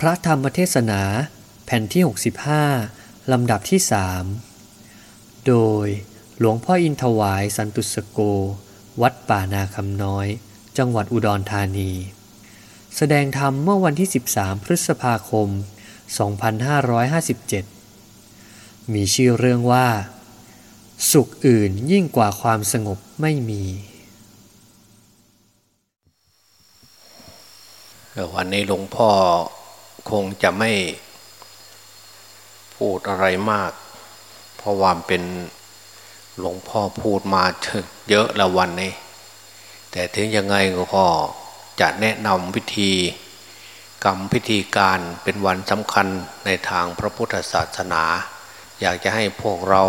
พระธรรมเทศนาแผ่นที่ 65 ลำดับที่สโดยหลวงพ่ออินทวายสันตุสโก วัดป่านาคำน้อย จังหวัดอุดรธานี แสดงธรรมเมื่อวันที่ 13 พฤษภาคม 2557 มีชื่อเรื่องว่า สุขอื่นยิ่งกว่าความสงบไม่มีวันนี้หลวงพ่อ คงจะไม่พูดอะไรมาก เพราะว่าเป็นหลวงพ่อพูดมาเยอะละวันนี้ แต่ถึงยังไงก็จะแนะนำวิธีกรรมพิธีการเป็นวันสำคัญในทางพระพุทธศาสนา อยากจะให้พวกเรา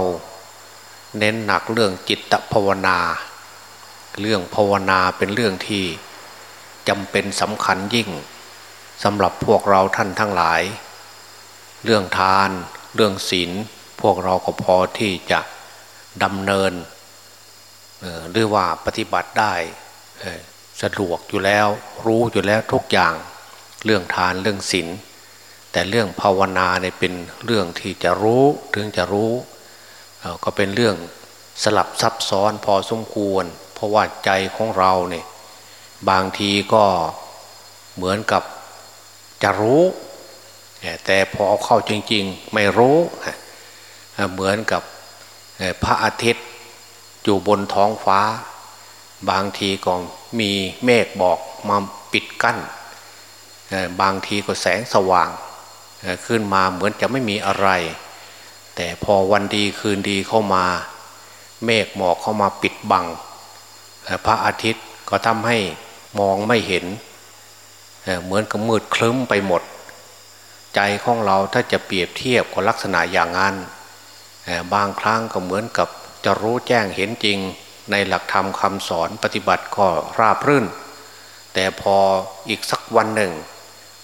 เน้นหนักเรื่องจิตภาวนา เรื่องภาวนาเป็นเรื่องที่จำเป็นสำคัญยิ่ง สำหรับพวกเราท่านทั้งหลาย เรื่องทาน เรื่องศีลพวกเราก็พอที่จะดำเนินหรือว่าปฏิบัติได้สะดวกอยู่แล้วรู้อยู่แล้วทุกอย่างเรื่องทานเรื่องศีลแต่เรื่องภาวนาเนี่ยเป็นเรื่องที่จะรู้ถึงจะรู้ก็เป็นเรื่องสลับซับซ้อนพอสมควร เพราะว่าใจของเราเนี่ยบางทีก็เหมือนกับ จะรู้ แต่พอเอาเข้าจริง ๆ ไม่รู้เหมือนกับพระอาทิตย์อยู่บนท้องฟ้า บางทีก็มีเมฆบอกมาปิดกั้น บางทีก็แสงสว่าง ขึ้นมาเหมือนจะไม่มีอะไร แต่พอวันดีคืนดีเข้ามา เมฆหมอกเข้ามาปิดบัง พระอาทิตย์ก็ทำให้มองไม่เห็น เหมือนกับมืดคลึ้มไปหมด ใจของเราถ้าจะเปรียบเทียบกับลักษณะอย่างนั้นบางครั้งก็เหมือนกับจะรู้แจ้งเห็นจริง ในหลักธรรมคำสอนปฏิบัติก็ราบรื่น แต่พออีกสักวันหนึ่ง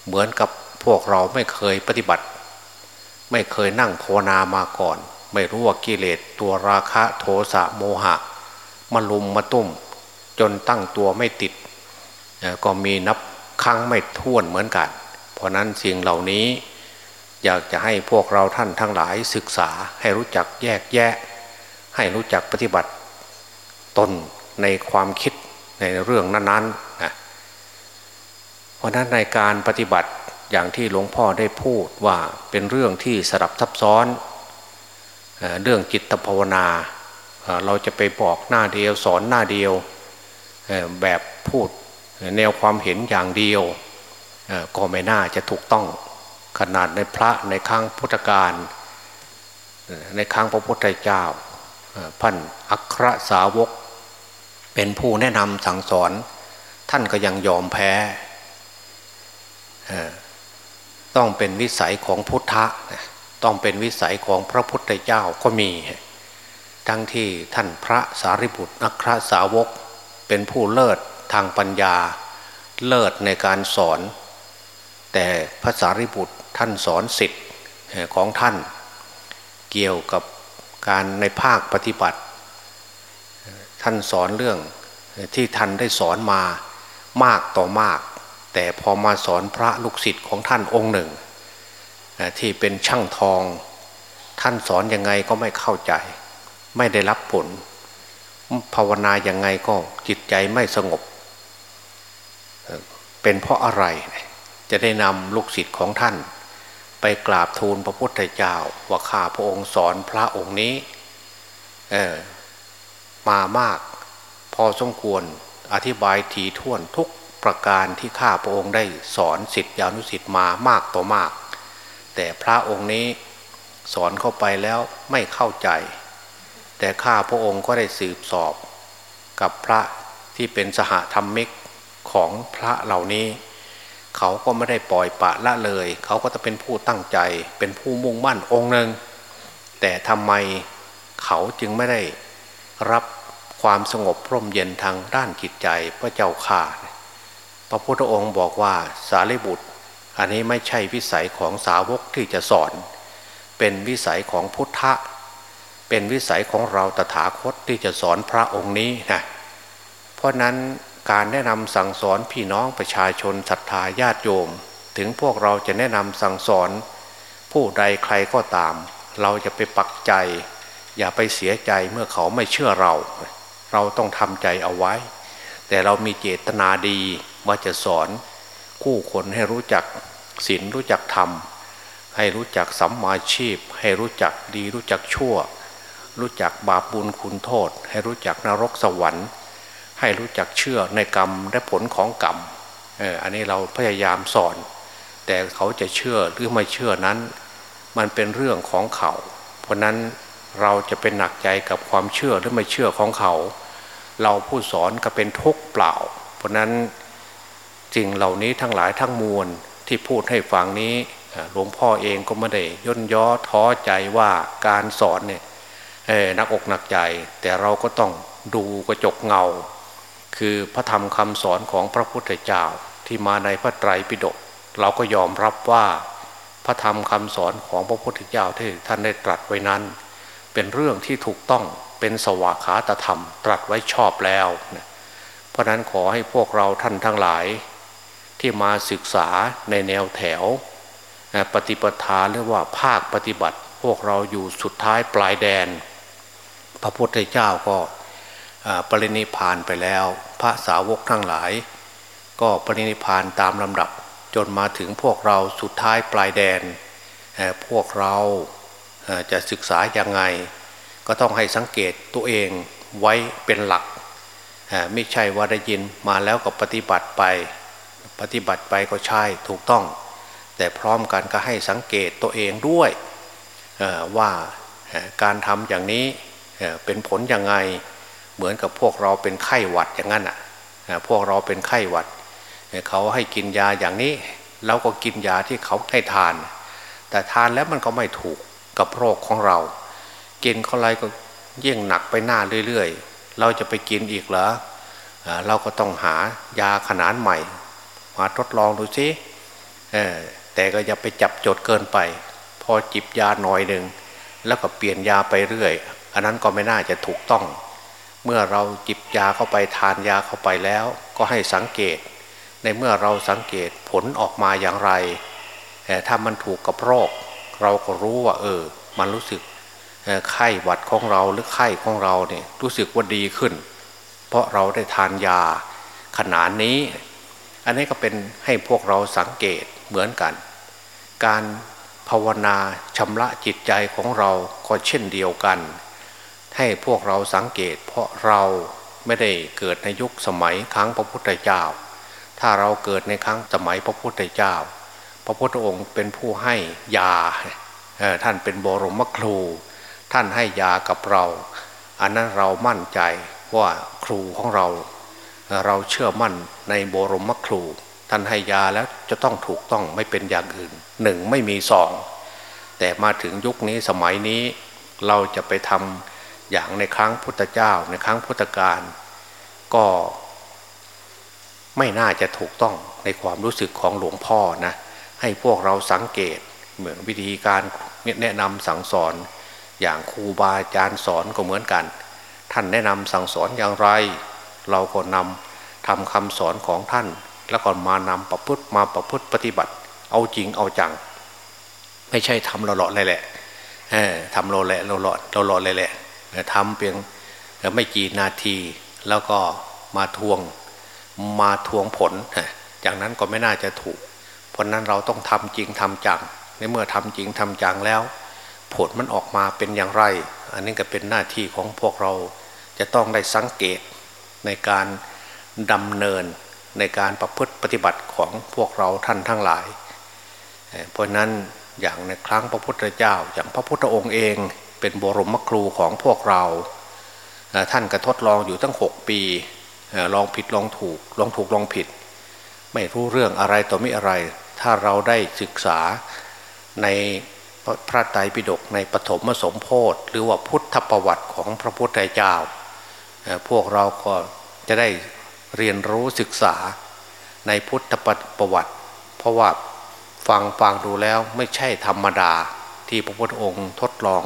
เหมือนกับพวกเราไม่เคยปฏิบัติ ไม่เคยนั่งภาวนามาก่อน ไม่รู้ว่ากิเลสตัวราคะโทสะโมหะมาลุมมาตุ้ม จนตั้งตัวไม่ติดก็มีนับ ครั้งไม่ท้วนเหมือนกัน เพราะนั้นสิ่งเหล่านี้อยากจะให้พวกเราท่านทั้งหลายศึกษาให้รู้จักแยกแยะ ให้รู้จักปฏิบัติตนในความคิดในเรื่องนั้นๆนะเพราะนั้นในการปฏิบัติอย่างที่หลวงพ่อได้พูดว่าเป็นเรื่องที่สลับซับซ้อนเรื่องจิตภาวนา เราจะไปบอกหน้าเดียวสอนหน้าเดียวแบบพูด แนวความเห็นอย่างเดียวก็ไม่น่าจะถูกต้องขนาดในพระในครั้งพุทธกาลในครั้งพระพุทธเจ้าพันอัครสาวก เป็นผู้แนะนำสั่งสอน ท่านก็ยังยอมแพ้ต้องเป็นวิสัยของพุทธะต้องเป็นวิสัยของพระพุทธเจ้าก็มี ทั้งที่ท่านพระสารีบุตรนัครสาวกเป็นผู้เลิศ ทางปัญญาเลิศในการสอน แต่พระสารีบุตรท่านสอนสิทธิ์ของท่าน เกี่ยวกับการในภาคปฏิบัติ ท่านสอนเรื่องที่ท่านได้สอนมามากต่อมาก แต่พอมาสอนพระลูกศิษย์ของท่านองค์หนึ่ง ที่เป็นช่างทอง ท่านสอนยังไงก็ไม่เข้าใจ ไม่ได้รับผล ภาวนายังไงก็จิตใจไม่สงบ เป็นเพราะอะไร จะได้นำลูกศิษย์ของท่าน ไปกราบทูลพระพุทธเจ้าว่าข้าพระองค์สอนพระองค์นี้มามาก พอสมควรอธิบายทีท่วนทุกประการที่ข้าพระองค์ได้สอนสิทธิอนุสิทธิ์มามากต่อมาก แต่พระองค์นี้สอนเข้าไปแล้วไม่เข้าใจ แต่ข้าพระองค์ก็ได้สืบสอบ กับพระที่เป็นสหธรรมิก ของพระเหล่านี้ เขาก็ไม่ได้ปล่อยปะละเลย เขาก็จะเป็นผู้ตั้งใจ เป็นผู้มุ่งมั่นองค์หนึ่งแต่ทำไมเขาจึงไม่ได้รับความสงบร่มเย็นทางด้านจิตใจพระเจ้าข่าพระพุทธองค์บอกว่าสารีบุตร อันนี้ไม่ใช่วิสัยของสาวกที่จะสอน เป็นวิสัยของพุทธะ เป็นวิสัยของเราตถาคตที่จะสอนพระองค์นี้นะเพราะนั้น การแนะนำสั่งสอนพี่น้องประชาชนศรัทธาญาติโยม ถึงพวกเราจะแนะนำสั่งสอน ผู้ใดใครก็ตาม เราจะไปปักใจ อย่าไปเสียใจเมื่อเขาไม่เชื่อเรา เราต้องทำใจเอาไว้ แต่เรามีเจตนาดีว่าจะสอนคู่คนให้รู้จักศีลรู้จักธรรม ให้รู้จักสัมมาชีพ ให้รู้จักดีรู้จักชั่ว รู้จักบาปบุญคุณโทษ ให้รู้จักนรกสวรรค์ ให้รู้จักเชื่อในกรรมและผลของกรรมเอออันนี้เราพยายามสอน แต่เขาจะเชื่อหรือไม่เชื่อนั้น มันเป็นเรื่องของเขา เพราะนั้นเราจะเป็นหนักใจกับความเชื่อหรือไม่เชื่อของเขา เราผู้สอนก็เป็นทุกข์เปล่า เพราะนั้นสิ่งเหล่านี้ทั้งหลายทั้งมวลที่พูดให้ฟังนี้หลวงพ่อเองก็ไม่ได้ย่นย่อท้อใจว่าการสอนเนี่ยนักอกหนักใจ แต่เราก็ต้องดูกระจกเงา คือพระธรรมคำสอนของพระพุทธเจ้าที่มาในพระไตรปิฎกเราก็ยอมรับว่าพระธรรมคำสอนของพระพุทธเจ้าที่ท่านได้ตรัสไว้นั้น เป็นเรื่องที่ถูกต้องเป็นสวากขาตธรรม ตรัสไว้ชอบแล้ว เพราะนั้นขอให้พวกเราท่านทั้งหลาย ที่มาศึกษาในแนวแถว ปฏิปทาเรียกว่าภาคปฏิบัติ พวกเราอยู่สุดท้ายปลายแดน พระพุทธเจ้าก็ ปรินิพานไปแล้ว พระสาวกทั้งหลาย ก็ปรินิพานตามลำดับจนมาถึงพวกเราสุดท้ายปลายแดน พวกเราจะศึกษาอย่างไง ก็ต้องให้สังเกตตัวเองไว้เป็นหลัก ไม่ใช่ว่าได้ยินมาแล้วก็ปฏิบัติไป ปฏิบัติไปก็ใช่ถูกต้อง แต่พร้อมกันก็ให้สังเกตตัวเองด้วยว่าการทำอย่างนี้เป็นผลยังไง เหมือนกับพวกเราเป็นไข้หวัดอย่างนั้นอะพวกเราเป็นไข้หวัด เขาให้กินยาอย่างนี้ เราก็กินยาที่เขาให้ทาน แต่ทานแล้วมันก็ไม่ถูกกับโรคของเรา กินเท่าไรก็ยิ่งหนักไปหน้าเรื่อยๆ เราจะไปกินอีกเหรอเราก็ต้องหายาขนาดใหม่ มาทดลองดูสิแต่ก็อย่าไปจับจดเกินไป พอจิบยาหน่อยหนึ่งแล้วก็เปลี่ยนยาไปเรื่อย อันนั้นก็ไม่น่าจะถูกต้อง เมื่อเราจิบยาเข้าไปทานยาเข้าไปแล้ว ก็ให้สังเกต ในเมื่อเราสังเกตผลออกมาอย่างไรแต่ถ้ามันถูกกับโรค เราก็รู้ว่า เออ มันรู้สึกไข้หวัดของเราหรือไข้ของเราเนี่ยรู้สึกว่าดีขึ้น เพราะเราได้ทานยาขนาดนี้ อันนี้ก็เป็นให้พวกเราสังเกตเหมือนกัน การภาวนาชำระจิตใจของเราก็เช่นเดียวกัน ให้พวกเราสังเกต เพราะเราไม่ได้เกิดในยุคสมัยครั้งพระพุทธเจ้า ถ้าเราเกิดในครั้งสมัยพระพุทธเจ้า พระพุทธองค์เป็นผู้ให้ยาท่านเป็นบรมครู ท่านให้ยากับเรา อันนั้นเรามั่นใจว่าครูของเรา เราเชื่อมั่นในบรมครู ท่านให้ยาแล้วจะต้องถูกต้องไม่เป็นอย่างอื่นหนึ่งไม่มีสองแต่มาถึงยุคนี้สมัยนี้เราจะไปทำ อย่างในครั้งพุทธเจ้า ในครั้งพุทธกาลก็ไม่น่าจะถูกต้องในความรู้สึกของหลวงพ่อนะให้พวกเราสังเกตเหมือนวิธีการแนะนำสั่งสอน อย่างครูบาอาจารย์สอนก็เหมือนกัน ท่านแนะนำสั่งสอนอย่างไร เราก็นำทำคำสอนของท่าน แล้วก็มานำประพฤติมาประพฤติปฏิบัติ เอาจริงเอาจัง ไม่ใช่ทำหล่อๆเลยแหละทำโลแหละหล่อโลหล่อเลยแหละ ทำเพียงไม่กี่นาทีแล้วก็มาทวงมาทวงผลอย่างนั้นก็ไม่น่าจะถูก เพราะนั้นเราต้องทำจริงทำจัง ในเมื่อทำจริงทำจังแล้ว ผลมันออกมาเป็นอย่างไร อันนี้ก็เป็นหน้าที่ของพวกเราจะต้องได้สังเกตในการดำเนินในการประพฤติปฏิบัติของพวกเราท่านทั้งหลาย เพราะนั้นอย่างในครั้งพระพุทธเจ้าอย่างพระพุทธองค์เอง เป็นบรมครูของพวกเรา ท่านก็ทดลองอยู่ตั้งหกปีลองผิดลองถูกลองถูกลองผิด ไม่รู้เรื่องอะไรต่อไม่อะไร ถ้าเราได้ศึกษาในพระไตรปิฎกในปฐมสมโพธิหรือว่าพุทธประวัติของพระพุทธเจ้า พวกเราก็จะได้เรียนรู้ศึกษาในพุทธประวัติ เพราะว่าฟังฟังดูแล้วไม่ใช่ธรรมดาที่พระพุทธองค์ทดลอง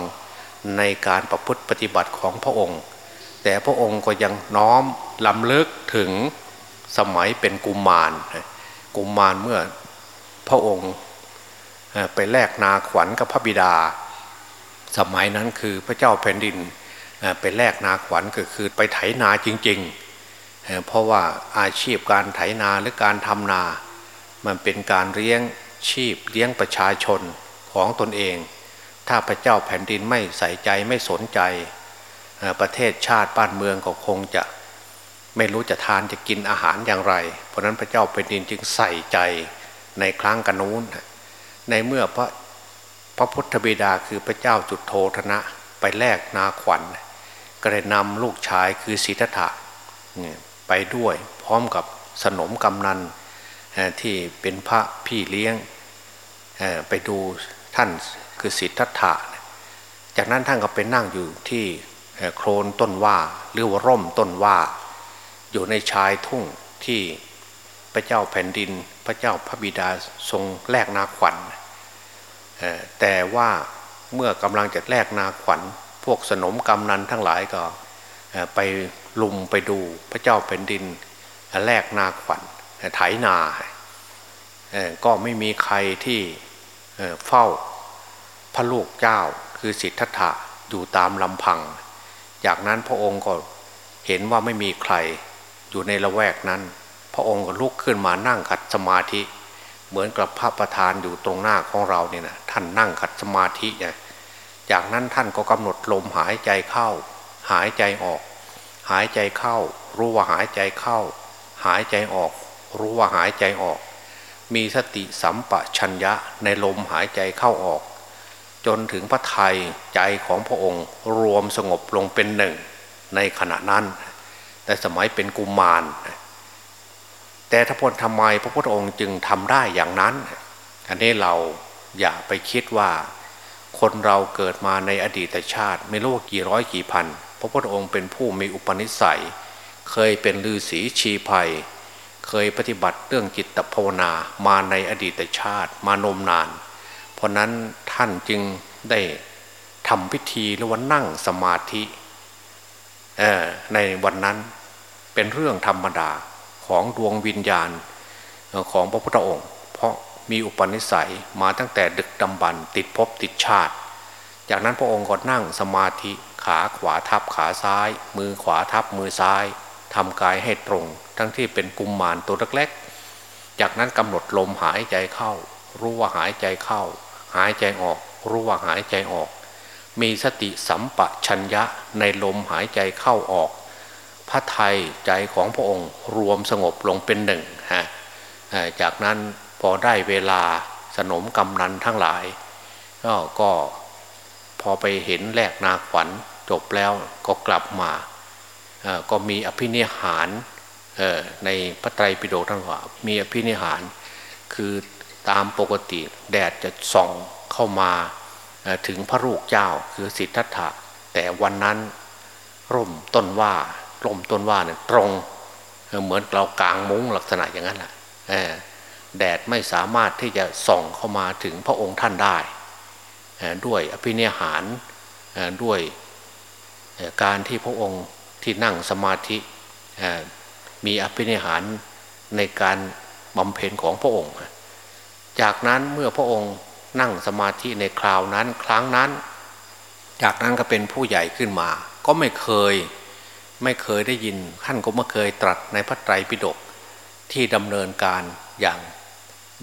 ในการประพฤติปฏิบัติของพระองค์ แต่พระองค์ก็ยังน้อมลำเลิกถึงสมัยเป็นกุมมารกุมมารเมื่อพระองค์ไปแลกนาขวัญกับพระบิดา สมัยนั้นคือพระเจ้าแผ่นดินไปแลกนาขวัญก็คือไปไถนาจริง ๆ เพราะว่าอาชีพการไถนาหรือการทำนา มันเป็นการเลี้ยงชีพเลี้ยงประชาชนของตนเอง ถ้าพระเจ้าแผ่นดินไม่ใส่ใจไม่สนใจประเทศชาติบ้านเมืองก็คงจะไม่รู้จะทานจะกินอาหารอย่างไร เพราะนั้นพระเจ้าแผ่นดินจึงใส่ใจในครั้งกันนู้น ในเมื่อพระพระพุทธบิดาคือพระเจ้าจุดโทธนะ ไปแลกนาขวัญ ก็เลยนำลูกชายคือสิทธะไปด้วยพร้อมกับสนมกำนันที่เป็นพระพี่เลี้ยงไปดูท่าน คือสิทธัตถะจากนั้นท่านก็ไปนั่งอยู่ที่โคลนต้นว่าหรือว่าร่มต้นว่า อยู่ในชายทุ่งที่พระเจ้าแผ่นดิน พระเจ้าพระบิดาทรงแลกนาขวัญแต่ว่าเมื่อกำลังจะแลกนาขวัญ พวกสนมกำนันทั้งหลายก็ไปลุมไปดูพระเจ้าแผ่นดินแลกนาขวัญไถนา ก็ไม่มีใครที่เฝ้า ระลูกเจ้าคือสิทธัตถะอยู่ตามลำพัง จากนั้นพระองค์ก็เห็นว่าไม่มีใครอยู่ในละแวกนั้น พระองค์ก็ลุกขึ้นมานั่งขัดสมาธิ เหมือนกับพระประธานอยู่ตรงหน้าของเราเนี่ยนะท่านนั่งขัดสมาธิเนี่ยจากนั้นท่านก็กำหนดลมหายใจเข้า หายใจออก หายใจเข้า รู้ว่าหายใจเข้า หายใจออก รู้ว่าหายใจออก มีสติสัมปชัญญะในลมหายใจเข้าออก จนถึงพระไทยใจของพระองค์รวมสงบลงเป็นหนึ่งในขณะนั้น แต่สมัยเป็นกุมารแต่ถ้าพลทำไมพระพุทธองค์จึงทำได้อย่างนั้น อันนี้เราอย่าไปคิดว่า คนเราเกิดมาในอดีตชาติ ไม่รู้กี่ร้อยกี่พัน พระพุทธองค์เป็นผู้มีอุปนิสัย เคยเป็นฤาษีชีภัย เคยปฏิบัติเรื่องจิตภาวนามาในอดีตชาติมานมนาน เพราะนั้น ท่านจึงได้ทำพิธีหรือว่านั่งสมาธิในวันนั้นเป็นเรื่องธรรมดาของดวงวิญญาณของพระพุทธองค์ เพราะมีอุปนิสัยมาตั้งแต่ดึกดำบรรติดภพติดชาติ จากนั้นพระองค์ก็นั่งสมาธิขาขวาทับขาซ้าย มือขวาทับมือซ้ายทำกายให้ตรง ทั้งที่เป็นกุมมารตัวเล็กๆจากนั้นกำหนดลมหายใจเข้า รู้ว่าหายใจเข้า หายใจออก รู้ว่าหายใจออก มีสติสัมปชัญญะในลมหายใจเข้าออก พระไทยใจของพระองค์รวมสงบลงเป็นหนึ่งฮะจากนั้นพอได้เวลาสนมกำนันทั้งหลาย ก็พอไปเห็นแลกนาขวัญจบแล้วก็กลับมาก็มีอภินิหารในพระไตรปิฎกทั้งหลามีอภินิหารคือ ตามปกติแดดจะส่องเข้ามาถึงพระลูกเจ้าคือสิทธัตถะ แต่วันนั้นร่มต้นว่าร่มต้นว่าเนี่ยตรงเหมือนเรากลางมุ้งลักษณะอย่างนั้นแหละแดดไม่สามารถที่จะส่องเข้ามาถึงพระองค์ท่านได้ ด้วยอภินิหารด้วยการที่พระองค์ที่นั่งสมาธิมีอภินิหารในการบำเพ็ญของพระองค์ จากนั้นเมื่อพระองค์นั่งสมาธิในคราวนั้นครั้งนั้น จากนั้นก็เป็นผู้ใหญ่ขึ้นมา ก็ไม่เคยไม่เคยได้ยินท่านก็ไม่เคยตรัสในพระไตรปิฎกที่ดำเนินการอย่าง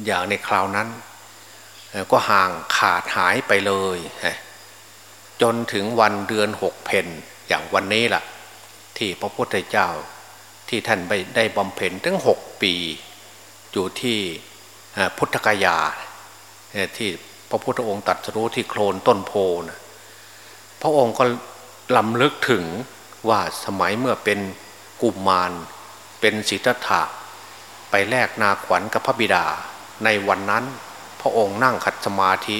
อย่างในคราวนั้น ก็ห่างขาดหายไปเลย จนถึงวันเดือนหกเพนอย่างวันนี้ล่ะ ที่พระพุทธเจ้าที่ท่านไปได้บำเพ็ญถึงหกปี อยู่ที่ พุทธกยาที่พระพุทธองค์ตัดรู้ที่โคลนต้นโพนะพระองค์ก็ลำลึกถึงว่าสมัยเมื่อเป็นกุมมารเป็นสิทธัตถะไปแลกนาขวัญกับพระบิดา ในวันนั้น พระองค์นั่งขัดสมาธิ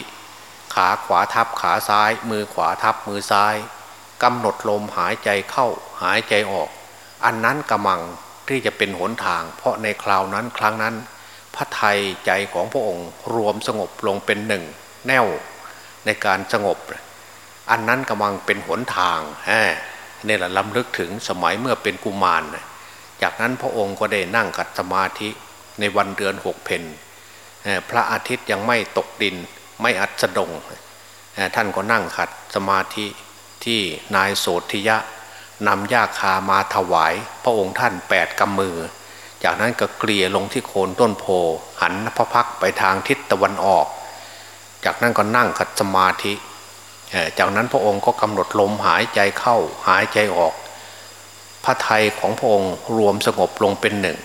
ขาขวาทับขาซ้าย มือขวาทับมือซ้ายกำหนดลมหายใจเข้าหายใจออก อันนั้นกำมังที่จะเป็นหนทาง เพราะในคราวนั้นครั้งนั้น พระไทยใจของพระองค์ รวมสงบลงเป็นหนึ่งแน่วในการสงบ อันนั้นกำลังเป็นหนทางนี่แหละล้ำลึกถึงสมัยเมื่อเป็นกุมาร จากนั้นพระองค์ก็ได้นั่งกัดสมาธิในวันเดือนหกเพนพระอาทิตย์ยังไม่ตกดินไม่อัสดง ท่านก็นั่งขัดสมาธิที่นายโสธิยะนำยาคามาถวาย พระองค์ท่านแปดกำมือ จากนั้นก็เกลี่ยลงที่โคนต้นโพหันพระพักไปทางทิศตะวันออก จากนั้นก็นั่งขัดสมาธิ จากนั้นพระองค์ก็กำหนดลมหายใจเข้าหายใจออก พระไทยของพระองค์รวมสงบลงเป็นหนึ่ง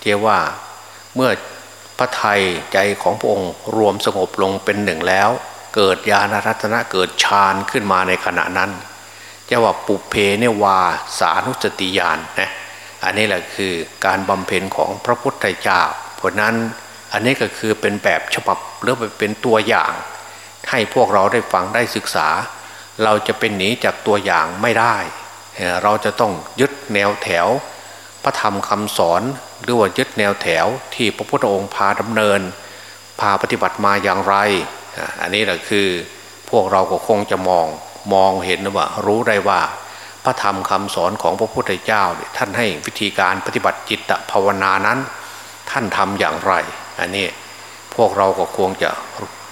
เทียว่าเมื่อพระไทยใจของพระองค์รวมสงบลงเป็นหนึ่งแล้ว เกิดญาณรัตนะเกิดฌานขึ้นมาในขณะนั้นจะว่าปุเพเนวาสานุสติญาณนะ อันนี้แหละคือการบำเพ็ญของพระพุทธเจ้าเพราะนั้นอันนี้ก็คือเป็นแบบฉบับหรือเป็นตัวอย่าง ให้พวกเราได้ฟังได้ศึกษา เราจะเป็นหนีจากตัวอย่างไม่ได้ เราจะต้องยึดแนวแถว พระธรรมคำสอนหรือว่ายึดแนวแถวที่พระพุทธองค์พาดำเนิน พาปฏิบัติมาอย่างไร อันนี้แหละคือพวกเราก็คงจะมองมองเห็นว่ารู้ได้ว่า พระธรรมคำสอนของพระพุทธเจ้าท่านให้วิธีการปฏิบัติจิตภาวนานั้น ท่านทำอย่างไร อันนี้พวกเราก็ควรจะ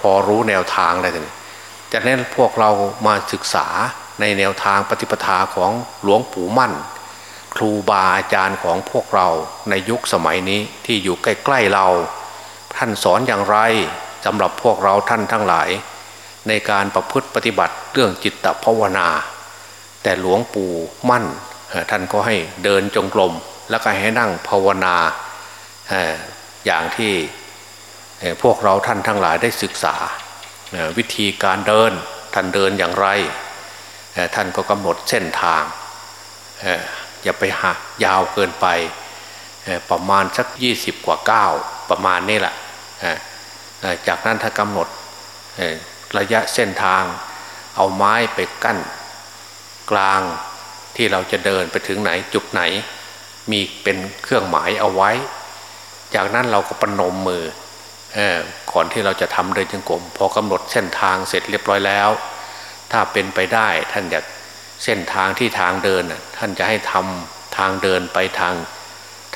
พอรู้แนวทางอะไรกันจากนั้นพวกเรามาศึกษาในแนวทางปฏิปทาของหลวงปู่มั่น ครูบาอาจารย์ของพวกเราในยุคสมัยนี้ที่อยู่ใกล้ๆเรา ท่านสอนอย่างไรสำหรับพวกเราท่านทั้งหลาย ในการประพฤติปฏิบัติเรื่องจิตภาวนา แต่หลวงปู่มั่นท่านก็ให้เดินจงกรมแล้วก็ให้นั่งภาวนาอย่างที่พวกเราท่านทั้งหลายได้ศึกษาวิธีการเดินท่านเดินอย่างไร ท่านก็กำหนดเส้นทางอย่าไปหายาวเกินไปประมาณสักยี่สิบกว่าก้าวประมาณนี้แหละจากนั้นถ้ากำหนดระยะเส้นทางเอาไม้ไปกั้น กลางที่เราจะเดินไปถึงไหนจุดไหน มีเป็นเครื่องหมายเอาไว้ จากนั้นเราก็ปนมมือก่อนที่เราจะทำเดินจงกรมพอกำหนดเส้นทางเสร็จเรียบร้อยแล้ว ถ้าเป็นไปได้ท่านอยากเส้นทางที่ทางเดินท่านจะให้ทำทางเดินไปทาง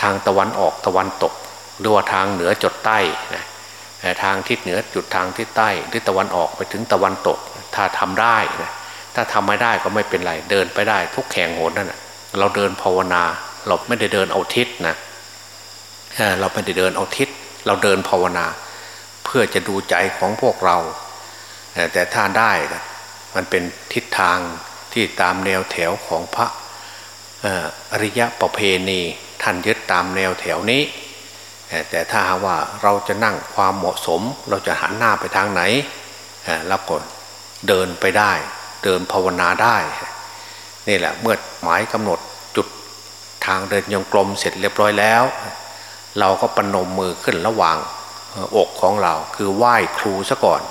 ทางตะวันออกตะวันตก หรือว่าทางเหนือจดใต้นะทางทิศเหนือจุดทางทิศใต้ทิศตะวันออกไปถึงตะวันตก ถ้าทำได้นะ ถ้าทำไม่ได้ก็ไม่เป็นไร เดินไปได้ ทุกแข่งโหนนั่นเราเดินภาวนา เราไม่ได้เดินเอาทิศนะเราไม่ได้เดินเอาทิศเราเดินภาวนา เพื่อจะดูใจของพวกเรา แต่ถ้าได้มันเป็นทิศทางที่ตามแนวแถวของพระอริยะประเพณีท่านยึดตามแนวแถวนี้ แต่ถ้าว่าเราจะนั่งความเหมาะสม เราจะหันหน้าไปทางไหนแล้วก็เดินไปได้ เดินภาวนาได้นี่แหละเมื่อหมายกำหนดจุดทางเดินยงกลมเสร็จเรียบร้อยแล้ว เราก็ปนมมือขึ้นระหว่างอกของเราคือไหว้ครูซะก่อน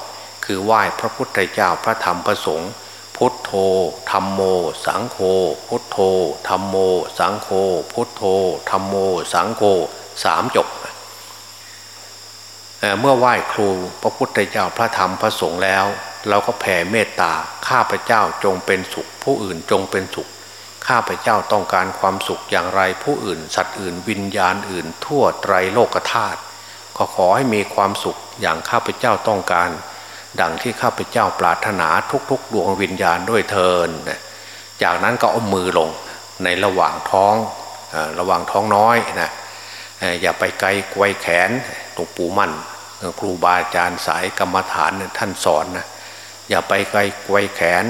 คือไหว้พระพุทธเจ้าพระธรรมพระสงฆ์พุทโธธรรมโม สังโฆพุทโธธรรมโม สังโฆพุทโธธรรมโม สังโฆสามจบ เมื่อไหว้ครูพระพุทธเจ้าพระธรรมพระสงฆ์แล้ว เราก็แผ่เมตตาข้าพเจ้าจงเป็นสุข ผู้อื่นจงเป็นสุข ข้าพเจ้าต้องการความสุขอย่างไรผู้อื่น สัตว์อื่น วิญญาณอื่น ทั่วไตรโลกธาตุก็ขอให้มีความสุขอย่างข้าพเจ้าต้องการ ดังที่ข้าพเจ้าปรารถนาทุกๆ ดวงวิญญาณด้วยเทินจากนั้นก็เอามือลงในระหว่างท้องระหว่างท้องน้อยนะ อย่าไปไกลไกวแขนหลวงปู่มั่นครูบาอาจารย์สายกรรมฐานท่านสอนนะอย่าไปไกลไกวแขน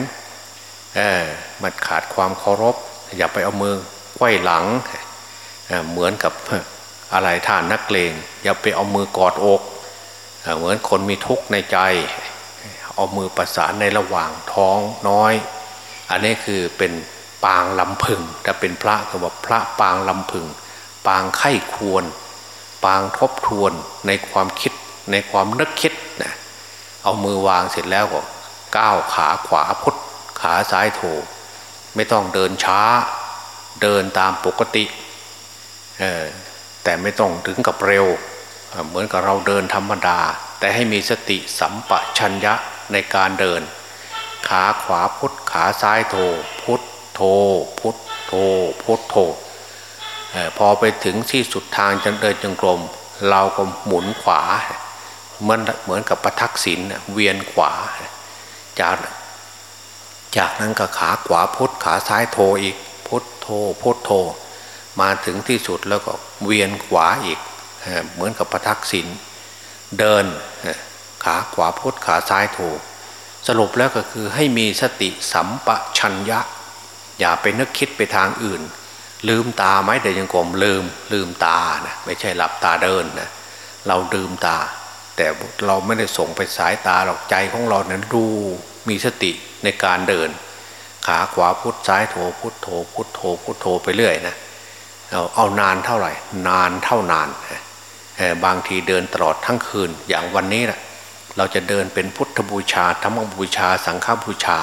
มันขาดความเคารพ อย่าไปเอามือไขว้หลังเเหมือนกับอะไรท่านนักเลงอย่าไปเอามือกอดอกเหมือนคนมีทุกข์ในใจ เอามือประสานในระหว่างท้องน้อย อันนี้คือเป็นปางลำพึงถ้าเป็นพระก็ว่าพระปางลำพึง ปางไข้ควร ปางทบทวนในความคิดในความนึกคิดนะเอามือวางเสร็จแล้วก็ก้าวขาขวาพุทขาซ้ายโถ ไม่ต้องเดินช้า เดินตามปกติแต่ไม่ต้องถึงกับเร็ว เหมือนกับเราเดินธรรมดา แต่ให้มีสติสัมปชัญญะในการเดิน ขาขวาพุทขาซ้ายโถ พุทโถพุทโถพุทโถ พอไปถึงที่สุดทางจะเดินจงกรม เราก็หมุนขวาเหมือนเหมือนกับประทักษิณเวียนขวา จากจากนั้นก็ขาขวาพุทขาซ้ายโทอีกพุทโทพุทโท มาถึงที่สุดแล้วก็เวียนขวาอีกเหมือนกับประทักษิณเดินขาขวาพุทขาซ้ายโทสรุปแล้วก็คือให้มีสติสัมปชัญญะ อย่าไปนึกคิดไปทางอื่น ลืมตาไหมเดี๋ยวยังกลมลืมลืมตานะไม่ใช่หลับตาเดินนะเราลืมตา แต่เราไม่ได้ส่งไปสายตาหรอกใจของเรานั้นดูมีสติในการเดิน ขาขวาพุทซ้ายโถพุทโถพุทโถพุทโถไปเรื่อยนะเอาเอานานเท่าไหร่ นานเท่านานบางทีเดินตลอดทั้งคืนอย่างวันนี้นะเราจะเดินเป็นพุทธบูชาธรรมบูชา สังฆบูชา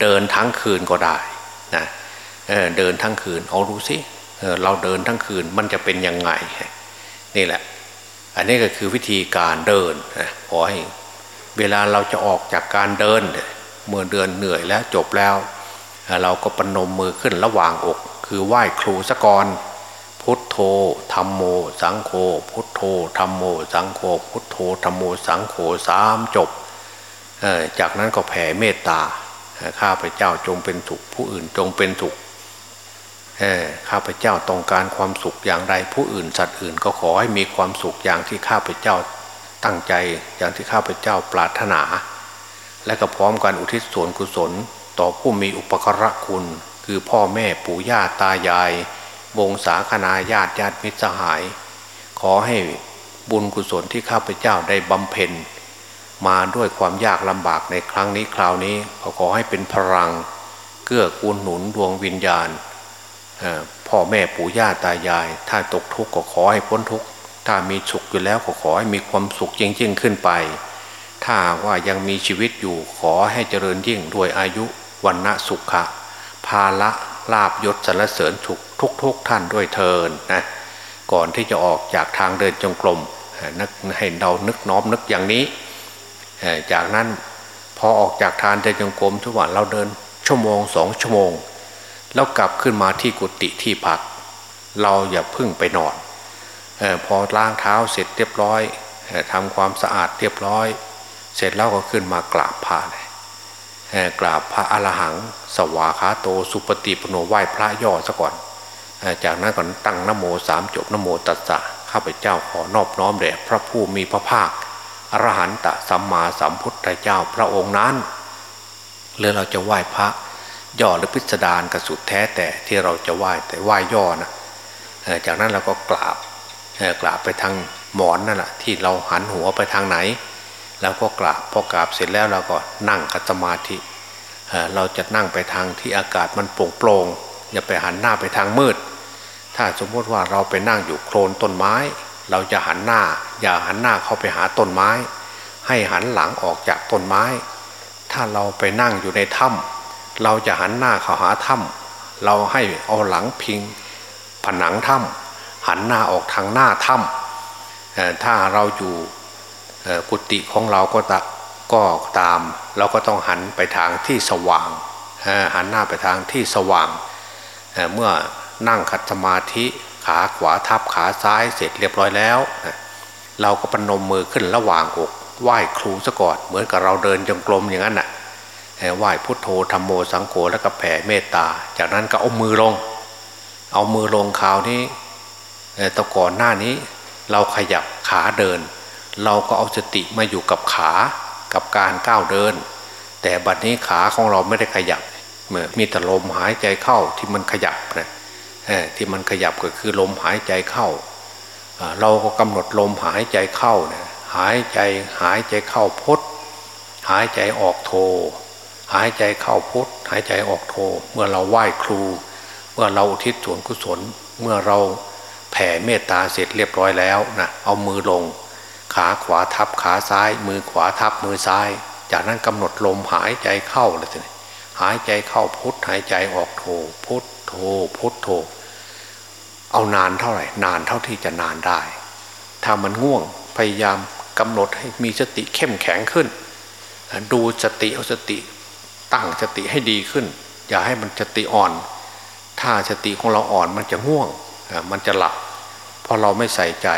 เดินทั้งคืนก็ได้นะ เดินทั้งคืนเอาดูสิเราเดินทั้งคืนมันจะเป็นยังไงนี่แหละ อันนี้ก็คือวิธีการเดินขอให้เวลาเราจะออกจากการเดิน เมื่อเดินเหนื่อยแล้วจบแล้ว เราก็ปนมมือขึ้นระหว่างอก คือไหว้ครูสกรพุทโธธรรมโม สังโฆพุทโธธรรมโม สังโฆพุทโธธรรมโม สังโฆสามจบ จากนั้นก็แผ่เมตตาข้าพเจ้าจงเป็นสุขผู้อื่นจงเป็นสุข ข้าพเจ้าต้องการความสุขอย่างไรผู้อื่นสัตว์อื่นก็ขอให้มีความสุขอย่างที่ข้าพเจ้าตั้งใจอย่างที่ข้าพเจ้าปรารถนา และก็พร้อมกันอุทิศส่วนกุศล ต่อผู้มีอุปกระคุณ คือพ่อแม่ปู่ย่าตายาย วงศาคณาญาติญาติมิตรสหาย ขอให้บุญกุศลที่ข้าพเจ้าได้บำเพ็ญ มาด้วยความยากลำบากในครั้งนี้คราวนี้ขอให้เป็นพลังเกื้อกูลหนุนดวงวิญญาณ พ่อแม่ปู่ย่าตายาย ถ้าตกทุกข์ก็ขอให้พ้นทุกข์ถ้ามีสุขอยู่แล้วก็ขอให้มีความสุขยิ่งๆขึ้นไป ถ้าว่ายังมีชีวิตอยู่ขอให้เจริญยิ่งด้วยอายุวันณะสุขะภาละลาบยศสรรเสริญสุขทุกๆทท่านด้วยเทินนะก่อนที่จะออกจากทางเดินจงกรมนึกให้เรานึกน้อมนึกอย่างนี้ จากนั้นพอออกจากทางเดินจงกรมทุกวันเราเดินชั่วโมงสองชั่วโมง แล้วกลับขึ้นมาที่กุฏิที่พัก เราอย่าพึ่งไปนอนอพอล้างเท้าเสร็จเรียบร้อยทำความสะอาดเรียบร้อย เสร็จแล้วก็ขึ้นมากราบพระกราบพระอรหัง สวาคาโตสุปฏิปโนไหว้พระย่อซะก่อนจากนั้นก็ตั้งนโมสามจบนโมตัสสะข้าพเจ้าขอนอบน้อมแด่พระผู้มีพระภาคอรหันตสัมมาสัมพุทธเจ้าพระองค์นั้นหรือเราจะไหว้พระ ย่อหรือพิสดารกระสุดแท้แต่ที่เราจะไหว้แต่ไหว้ย่อนะจากนั้นเราก็กราบกราบไปทางหมอนนั่นแหละที่เราหันหัวไปทางไหน แล้วก็กราบพอกราบเสร็จแล้วเราก็นั่งกัตมาธิเราจะนั่งไปทางที่อากาศมันโปร่งโปร่งอย่าไปหันหน้าไปทางมืด ถ้าสมมติว่าเราไปนั่งอยู่โคลนต้นไม้ เราจะหันหน้า อย่าหันหน้าเข้าไปหาต้นไม้ ให้หันหลังออกจากต้นไม้ ถ้าเราไปนั่งอยู่ในถ้ำ เราจะหันหน้าเข้าหาถ้ำเราให้เอาหลังพิง ผนังถ้ำหันหน้าออกทางหน้าถ้ำถ้าเราอยู่กุฏิของเราก็ตก็ตาม เราก็ต้องหันไปทางที่สว่าง หันหน้าไปทางที่สว่าง เมื่อนั่งคัดสมาธิขาขวาทับขาซ้ายเสร็จเรียบร้อยแล้ว เราก็ปนมมือขึ้นระหว่างอกไหว้ครูซะก่อนเหมือนกับเราเดินจงกรมอย่างนั้นน่ะ ไหว้พุทโธธรรมโมสังโฆแล้วก็แผ่เมตตา จากนั้นก็เอามือลง เอามือลงคราวนี้ตะก่อนหน้านี้ เราขยับขาเดิน เราก็เอาสติมาอยู่กับขากับการก้าวเดิน แต่บัดนี้ขาของเราไม่ได้ขยับเมีแต่ลมหายใจเข้าที่มันขยับนะที่มันขยับก็คือลมหายใจเข้า เราก็กำหนดลมหายใจเข้านะหายใจหายใจเข้าพุทหายใจออกโท หายใจเข้าพุทหายใจออกโท เมื่อเราไหว้ครู เมื่อเราทิศส่วนกุศล เมื่อเราแผ่เมตตาเสร็จเรียบร้อยแล้วนะเอามือลง ขาขวาทับขาซ้าย มือขวาทับมือซ้าย จากนั้นกำหนดลมหายใจเข้าเลยทีหายใจเข้าพุทหายใจออกโทพุทโทพุทโท เอานานเท่าไหร่ นานเท่าที่จะนานได้ ถ้ามันง่วงพยายามกำหนดให้มีสติเข้มแข็งขึ้น ดูสติเอาสติ ตั้งสติให้ดีขึ้น อย่าให้มันสติอ่อน ถ้าสติของเราอ่อนมันจะง่วงมันจะหลับเพราะเราไม่ใส่ใจ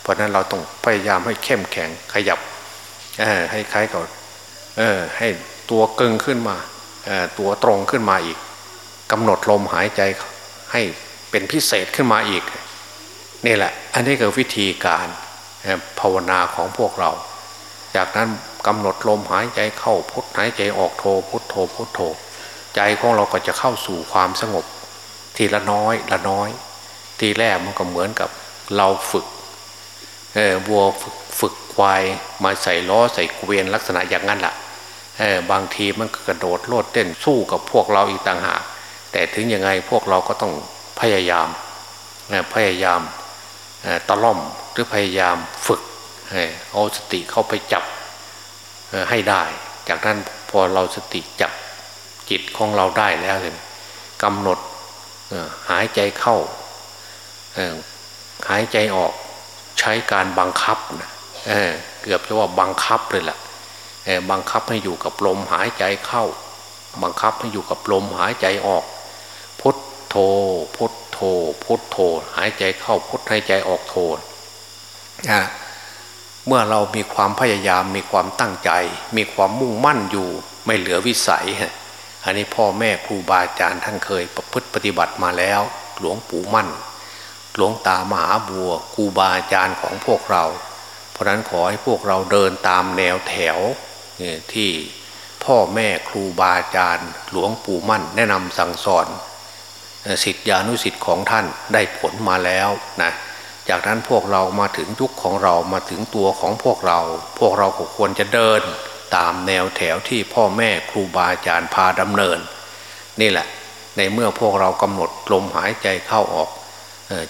เพราะนั้นเราต้องพยายามให้เข้มแข็งขยับให้คล้ายกับให้ตัวกึงขึ้นมาตัวตรงขึ้นมาอีกกำหนดลมหายใจให้เป็นพิเศษขึ้นมาอีกนี่แหละ อันนี้คือวิธีการภาวนาของพวกเรา จากนั้น กำหนดลมหายใจเข้าพุทหายใจออกโทพุทโทพุทโท ใจของเราก็จะเข้าสู่ความสงบ ทีละน้อยละน้อย ทีแรกมันก็เหมือนกับเราฝึกเออวัวฝึกฝึกควายมาใส่ล้อใส่เกวียนลักษณะอย่างนั้นแหละเออบางทีมันกระโดดโลดเต้นสู้กับพวกเราอีกต่างหากแต่ถึงยังไงพวกเราก็ต้องพยายามพยายามตะล่อมหรือพยายามฝึกเอาสติเข้าไปจับ ให้ได้ จากนั้นพอเราสติจับจิตของเราได้แล้วเลยกำหนดหายใจเข้าหายใจออกใช้การบังคับนะเเกือบจะว่าบังคับเลยแหละบังคับให้อยู่กับลมหายใจเข้า บังคับให้อยู่กับลมหายใจออก พุทโธพุทโธพุทโธ หายใจเข้าพุทหายใจออกโธ เมื่อเรามีความพยายามมีความตั้งใจ มีความมุ่งมั่นอยู่ ไม่เหลือวิสัย อันนี้พ่อแม่ครูบาอาจารย์ท่านเคยประพฤติปฏิบัติมาแล้ว หลวงปู่มั่น หลวงตามหาบัวครูบาอาจารย์ของพวกเรา เพราะนั้นขอให้พวกเราเดินตามแนวแถวที่พ่อแม่ครูบาอาจารย์ หลวงปู่มั่น แนะนำสั่งสอนสิทธิานุสิทธิ์ของท่านได้ผลมาแล้วนะ จากนั้นพวกเรามาถึงยุคของเรามาถึงตัวของพวกเรา พวกเราควรจะเดิน ตามแนวแถวที่พ่อแม่ครูบาอาจารย์พาดำเนิน นี่แหละ ในเมื่อพวกเรากำหนดลมหายใจเข้าออก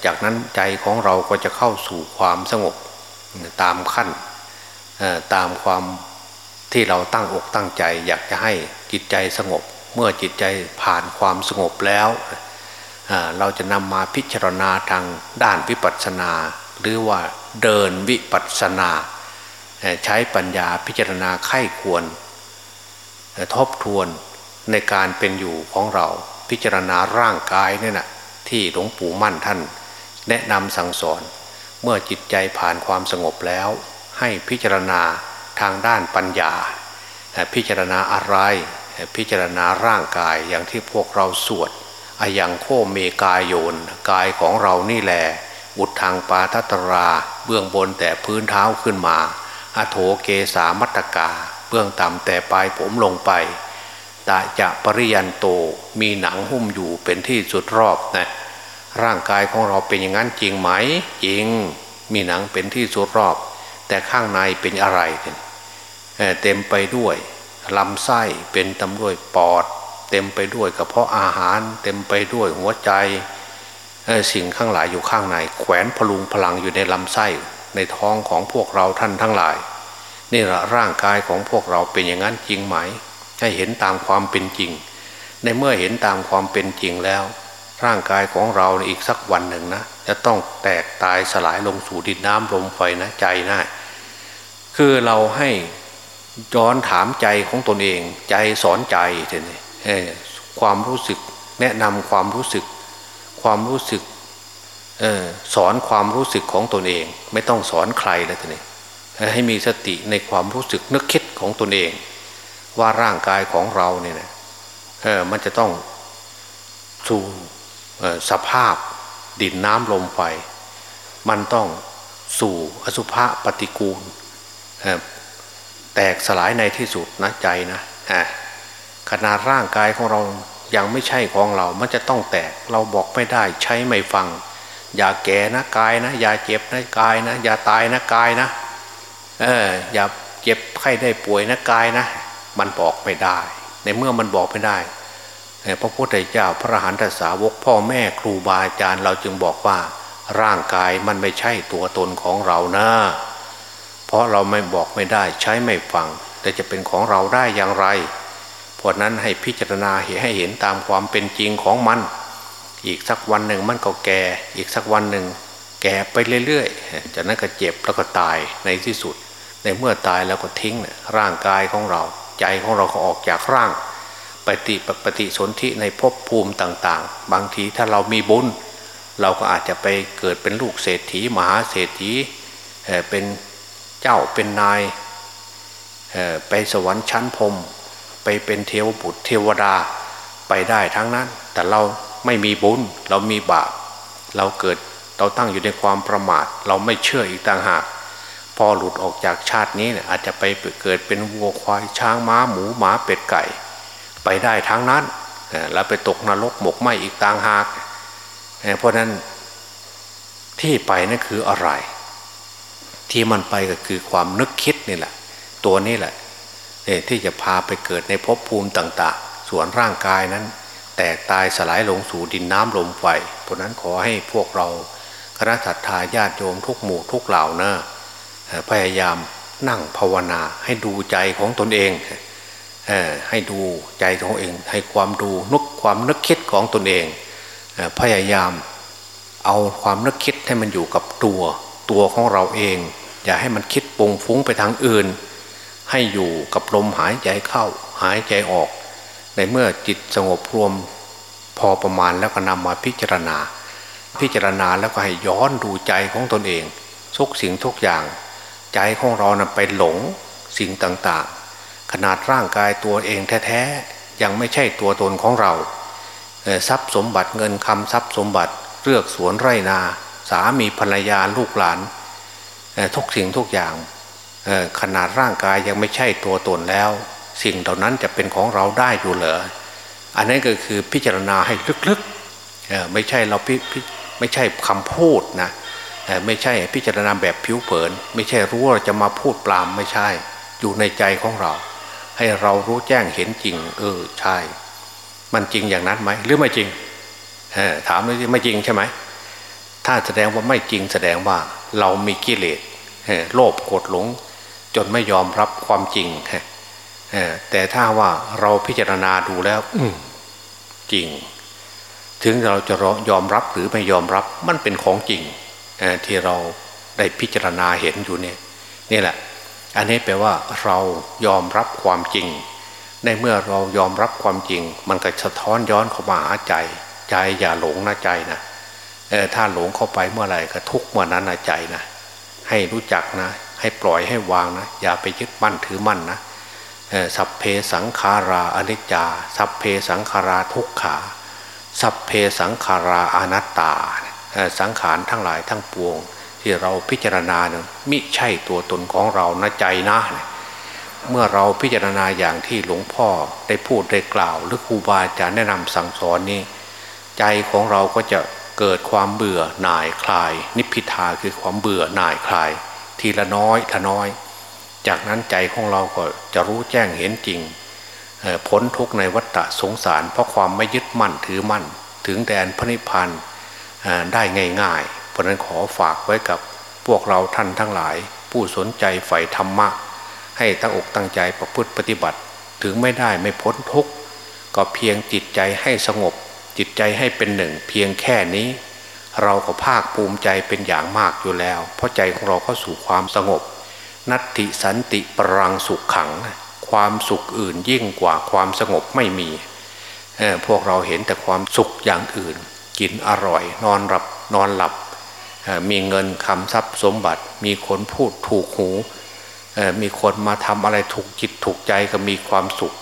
จากนั้นใจของเราก็จะเข้าสู่ความสงบตามขั้นตามความที่เราตั้งอกตั้งใจ อยากจะให้จิตใจสงบ เมื่อจิตใจผ่านความสงบแล้ว เราจะนำมาพิจารณาทางด้านวิปัสสนา หรือว่าเดินวิปัสสนา ใช้ปัญญาพิจารณาไข้ควร ทบทวนในการเป็นอยู่ของเราพิจารณาร่างกายนี่นะที่หลวงปู่มั่นท่าน แนะนำสั่งสอน เมื่อจิตใจผ่านความสงบแล้ว ให้พิจารณาทางด้านปัญญา พิจารณาอะไรพิจารณาร่างกายอย่างที่พวกเราสวด อายังโคเมกายโยนกายของเรานี่แหละอุดทางปาทัตราเบื้องบนแต่พื้นเท้าขึ้นมา อโถเกสามัตกา เบื้องต่ำแต่ปลายผมลงไปตาจะปริยันโตมีหนังหุ้มอยู่เป็นที่สุดรอบนะร่างกายของเราเป็นอย่างนั้นจริงไหมจริงมีหนังเป็นที่สุดรอบ แต่ข้างในเป็นอะไรเต็มไปด้วยลำไส้เป็นตำด้วยปอด เต็มไปด้วยกระเพาะอาหาร เต็มไปด้วยหัวใจสิ่งข้างหลายอยู่ข้างใน แขวนพลุงพลังอยู่ในลำไส้ในท้องของพวกเราท่านทั้งหลาย นี่แหละร่างกายของพวกเราเป็นอย่างนั้นจริงไหม ให้เห็นตามความเป็นจริง ในเมื่อเห็นตามความเป็นจริงแล้ว ร่างกายของเราอีกสักวันหนึ่งนะจะต้องแตกตายสลายลงสู่ดินน้ำลมไฟนะใจนะคือเราให้ย้อนถามใจของตนเอง ใจสอนใจเถอะ ความรู้สึกแนะนำความรู้สึก ความรู้สึกออสอนความรู้สึกของตนเอง ไม่ต้องสอนใครแล้วทีนี้ให้มีสติในความรู้สึกนึกคิดของตนเอง ว่าร่างกายของเราเนี่ยเออมันจะต้องสู่สภาพดินน้ำลมไฟมันต้องสู่อสุภะปฏิกูลแตกสลายในที่สุดนะใจนะ ขนาดร่างกายของเรายังไม่ใช่ของเรา มันจะต้องแตก เราบอกไม่ได้ใช้ไม่ฟัง อย่าแก่นะกายนะ อย่าเจ็บนะกายนะ อย่าตายนะกายนะ เออ อย่าเจ็บไข้ได้ป่วยนะกายนะ มันบอกไม่ได้ ในเมื่อมันบอกไม่ได้พระพุทธเจ้าพระหันตสาวกพ่อแม่ครูบาอาจารย์เราจึงบอกว่า ร่างกายมันไม่ใช่ตัวตนของเรานะ เพราะเราไม่บอกไม่ได้ใช้ไม่ฟัง แต่จะเป็นของเราได้อย่างไร ราะนั้นให้พิจารณาให้เห็นตามความเป็นจริงของมัน อีกสักวันหนึ่งมันก็แก่ อีกสักวันหนึ่ง แก่ไปเรื่อยๆจากนั้นก็เจ็บแล้วก็ตายในที่สุด ในเมื่อตายแล้วก็ทิ้งร่างกายของเรา ใจของเราก็ออกจากร่าง ปฏิปฏิสนธิในภพภูมิต่างๆ บางทีถ้าเรามีบุญ เราก็อาจจะไปเกิดเป็นลูกเศรษฐีมหาเศรษฐีเป็นเจ้าเป็นนายไปสวรรค์ชั้นพรม ไปเป็นเทวบุตรเทวดาไปได้ทั้งนั้น แต่เราไม่มีบุญเรามีบาปเราเกิดเราตั้งอยู่ในความประมาท เราไม่เชื่ออีกต่างหาก พอหลุดออกจากชาตินี้เนี่ยอาจจะไปเกิดเป็นวัวควายช้างม้าหมูหมาเป็ดไก่ ไปได้ทั้งนั้นแล้วไปตกนรกหมกไหมอีกต่างหาก เพราะนั้นที่ไปนั่นคืออะไร ที่มันไปก็คือความนึกคิดนี่แหละ ตัวนี้แหละ ที่จะพาไปเกิดในภพภูมิต่าง ๆ ส่วนร่างกายนั้น แตกตายสลายลงสู่ดินน้ำลมไฟเพราะนั้นขอให้พวกเราคณะสัตยาญาติโยมทุกหมู่ทุกเหล่านะพยายามนั่งภาวนาให้ดูใจของตนเองให้ดูใจของเอง ให้ความดูนึกความนึกคิดของตนเอง พยายามเอาความนึกคิดให้มันอยู่กับตัวตัวของเราเอง อย่าให้มันคิดปงฟุ้งไปทางอื่น ให้อยู่กับลมหายใจเข้าหายใจออก ในเมื่อจิตสงบรวมพอประมาณแล้วก็นำมาพิจารณา พิจารณาแล้วก็ให้ย้อนดูใจของตนเองทุกสิ่งทุกอย่าง ใจของเรานะไปหลงสิ่งต่างๆ ขนาดร่างกายตัวเองแท้ๆ ยังไม่ใช่ตัวตนของเราทรัพย์สมบัติเงินคำทรัพย์สมบัติเลือกสวนไร่นา สามีภรรยาลูกหลานทุกสิ่งทุกอย่าง ขนาดร่างกายยังไม่ใช่ตัวตนแล้ว สิ่งเหล่านั้นจะเป็นของเราได้อยู่เหรออันนี้ก็คือพิจารณาให้ลึกๆไม่ใช่เราไม่ใช่คำพูดนะไม่ใช่พิจารณาแบบผิวเผิน ไม่ใช่รู้ว่าจะมาพูดปลามไม่ใช่ อยู่ในใจของเรา ให้เรารู้แจ้งเห็นจริง เออใช่ มันจริงอย่างนั้นไหมหรือไม่จริงถามเลยไม่จริงใช่ไหมถ้าแสดงว่าไม่จริงแสดงว่าเรามีกิเลสโลภโกรธหลง จนไม่ยอมรับความจริงแต่ถ้าว่าเราพิจารณาดูแล้วจริง ถึงเราจะยอมรับหรือไม่ยอมรับมันเป็นของจริงที่เราได้พิจารณาเห็นอยู่เนี่ยนี่แหละ อันนี้แปลว่าเรายอมรับความจริง ในเมื่อเรายอมรับความจริง มันก็สะท้อนย้อนเข้ามาหาใจ ใจอย่าหลงนะใจนะถ้าหลงเข้าไปเมื่อไหร่ก็ทุกเมื่อนั้นนะใจนะให้รู้จักนะ ให้ปล่อยให้วางนะ อย่าไปยึดมั่นถือมั่นนะสัพเพสังขาราอนิจจา สัพเพสังขาราทุกขา สัพเพสังขาราอนัตตา สังขารทั้งหลายทั้งปวง ที่เราพิจารณาเนี่ยมิใช่ตัวตนของเรานะใจนะเมื่อเราพิจารณาอย่างที่หลวงพ่อได้พูดได้กล่าว หรือครูบาอาจารย์แนะนำสั่งสอนนี้ ใจของเราก็จะเกิดความเบื่อหน่ายคลาย นิพพิทาคือความเบื่อหน่ายคลาย ทีละน้อยละน้อย จากนั้นใจของเราก็จะรู้แจ้งเห็นจริงพ้นทุกในวัฏสงสาร เพราะความไม่ยึดมั่นถือมั่น ถึงแดนพระนิพพานได้ง่ายๆ เพราะนั้นขอฝากไว้กับพวกเราท่านทั้งหลาย ผู้สนใจใฝ่ธรรมะ ให้ตั้งอกตั้งใจประพฤติปฏิบัติ ถึงไม่ได้ไม่พ้นทุกก็เพียงจิตใจให้สงบ จิตใจให้เป็นหนึ่ง เพียงแค่นี้ เราก็ภาคภูมิใจเป็นอย่างมากอยู่แล้ว เพราะใจของเราเข้าสู่ความสงบ นัตติสันติปรังสุขขัง ความสุขอื่นยิ่งกว่าความสงบไม่มี พวกเราเห็นแต่ความสุขอย่างอื่น กินอร่อย นอนหลับนอนหลับ มีเงินคำทรัพย์สมบัติ มีคนพูดถูกหูมีคนมาทำอะไรถูกจิตถูกใจก็มีความสุข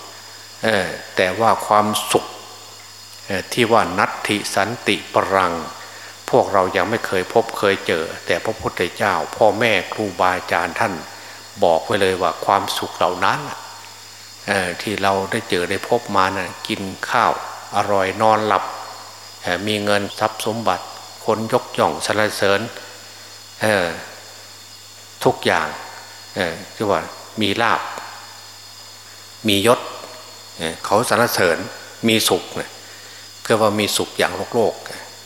แต่ว่าความสุขที่ว่านัตถิสันติปรัง วกเรายังไม่เคยพบเคยเจอ แต่พระพุทธเจ้า พ่อแม่ครูบาอาจารย์ท่านบอกไว้เลยว่าความสุขเหล่านั้นที่เราได้เจอได้พบมานะ่ะกินข้าวอร่อยนอนหลับ มีเงินทรัพย์สมบัติ คนยกย่องสรรเสริญทุกอย่างคือว่ามีลาบ มียศเขาสรรเสริญมีสุขเนี่ยก็ว่ามีสุขอย่างโลกโลก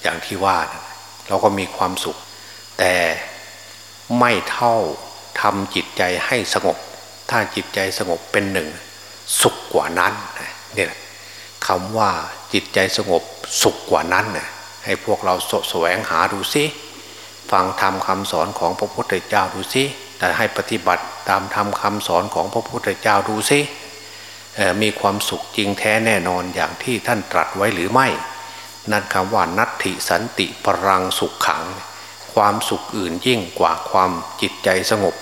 อย่างที่ว่านะ เราก็มีความสุข แต่ไม่เท่าทำจิตใจให้สงบ ถ้าจิตใจสงบเป็นหนึ่ง สุขกว่านั้นเนี่ยคำว่าจิตใจสงบสุขกว่านั้นนี่ให้พวกเราสแสวงหาดูซิฟังธรรมคำสอนของพระพุทธเจ้าดูซิแต่ให้ปฏิบัติตามธรรมคำสอนของพระพุทธเจ้าดูซิมีความสุขจริงแท้แน่นอนอย่างที่ท่านตรัสไว้หรือไม่ นั่นคำว่านัตถิสันติปรังสุขขัง ความสุขอื่นยิ่งกว่าความจิตใจสงบ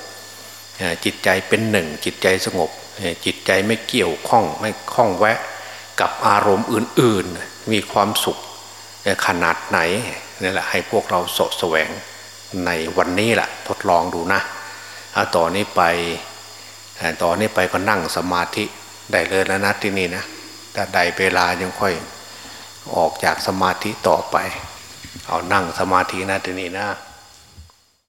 จิตใจเป็นหนึ่ง จิตใจสงบ จิตใจไม่เกี่ยวข้องไม่ข้องแวะกับอารมณ์อื่นๆ มีความสุขขนาดไหนนี่แหละให้พวกเราสดแสวงในวันนี้แหละทดลองดูนะต่อนนี้ไปต่อนนี้ไปก็นั่งสมาธิได้เลยแล้วนะที่นี่นะถ้าใดเวลายังค่อย ออกจากสมาธิต่อไป เอานั่งสมาธินะที่นี่นะ